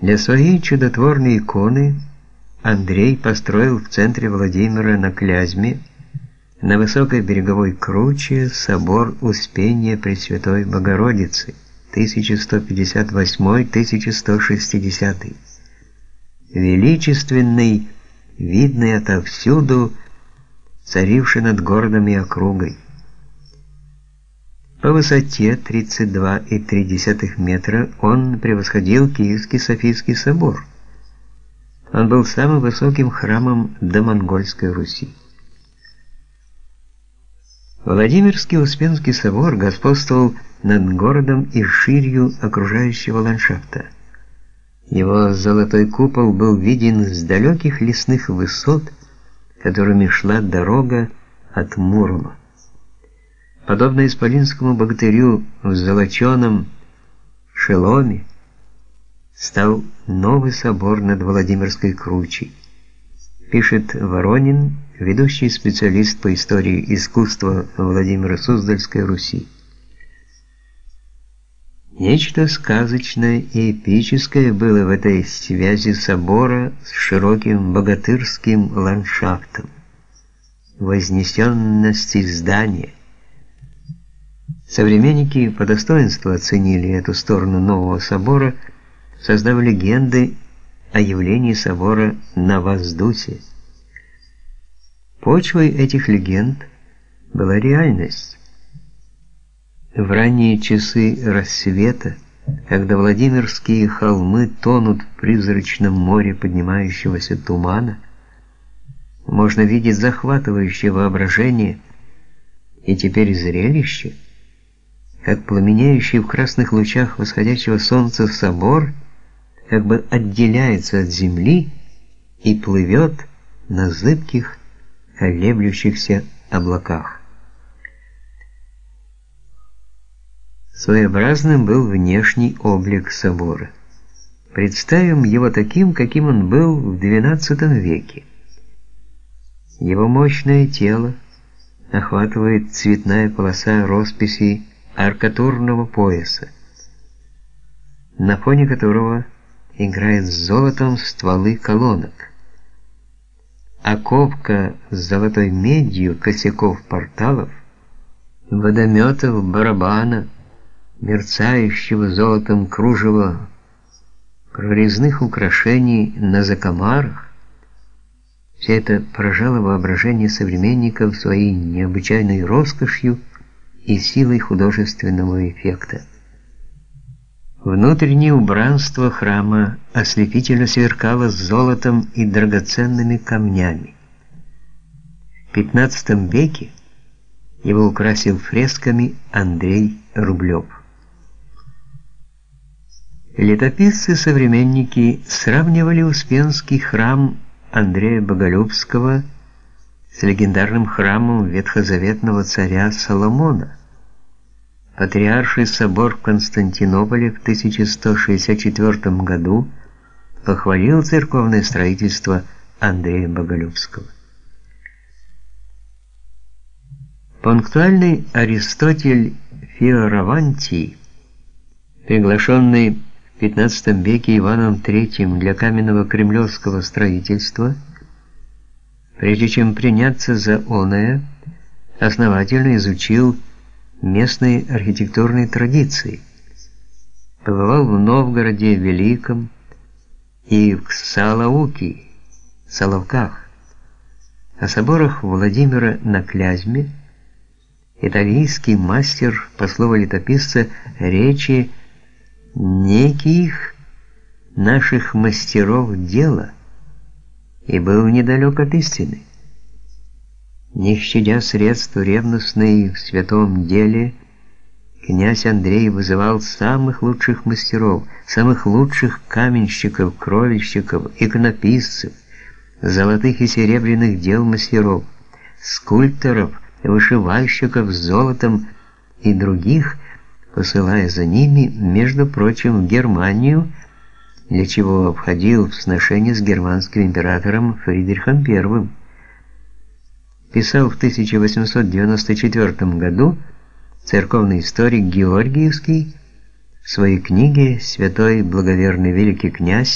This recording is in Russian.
Для своей чудотворной иконы Андрей построил в центре Владимира на Клязьме на высокой береговой круче собор Успения Пресвятой Богородицы 1158-1160. Величественный, видный отовсюду, царивший над городом и округой. По высоте 32,3 метра он превосходил Киевский Софийский собор. Он был самым высоким храмом до Монгольской Руси. Владимирский Успенский собор господствовал над городом и ширью окружающего ландшафта. Его золотой купол был виден с далеких лесных высот, которыми шла дорога от Мурома. Подобно исполинскому богатырю в золоченом шеломе, стал новый собор над Владимирской кручей. Пишет Воронин, ведущий специалист по истории искусства Владимира Суздальской Руси. Нечто сказочное и эпическое было в этой связи собора с широким богатырским ландшафтом, вознесенности здания, Современники по достоинству оценили эту сторону нового собора, создав легенды о явлении собора на воздусе. Почвой этих легенд была реальность. В ранние часы рассвета, когда Владимирские холмы тонут в призрачном море поднимающегося тумана, можно видеть захватывающее воображение и теперь зрелище – как пламенеющий в красных лучах восходящего солнца собор как бы отделяется от земли и плывет на зыбких, колеблющихся облаках. Своеобразным был внешний облик собора. Представим его таким, каким он был в XII веке. Его мощное тело охватывает цветная полоса росписей аркатурного пояса, на фоне которого играет с золотом стволы колонок. Оковка с золотой медью косяков порталов, водометов, барабана, мерцающего золотом кружева, прорезных украшений на закомарах, все это поражало воображение современников своей необычайной роскошью и силой художественного эффекта. Внутреннее убранство храма ослепительно сверкало золотом и драгоценными камнями. В XV веке его украсил фресками Андрей Рублев. Летописцы-современники сравнивали Успенский храм Андрея Боголюбского с легендарным храмом ветхозаветного царя Соломона. Патриарший собор в Константинополе в 1164 году похвалил церковное строительство Андрея Боголюбского. Пунктуальный Аристотель Фиоравантий, приглашенный в XV веке Иваном III для каменного кремлевского строительства, прежде чем приняться за оное, основательно изучил местные архитектурные традиции. Побывал в Новгороде Великом и в Салауке, Соловках, о соборах Владимира на Клязьме, итальянский мастер, по слову летописца, речи неких наших мастеров дела, и был недалек от истины. Не щадя средств ревностной в святом деле, князь Андрей вызывал самых лучших мастеров, самых лучших каменщиков, кровельщиков, иконописцев, золотых и серебряных дел мастеров, скульпторов, вышивальщиков с золотом и других, посылая за ними, между прочим, в Германию, для чего входил в сношение с германским императором Фридрихом I писал в 1894 году церковный историк Георгиевский В своей книге святой благоверный великий князь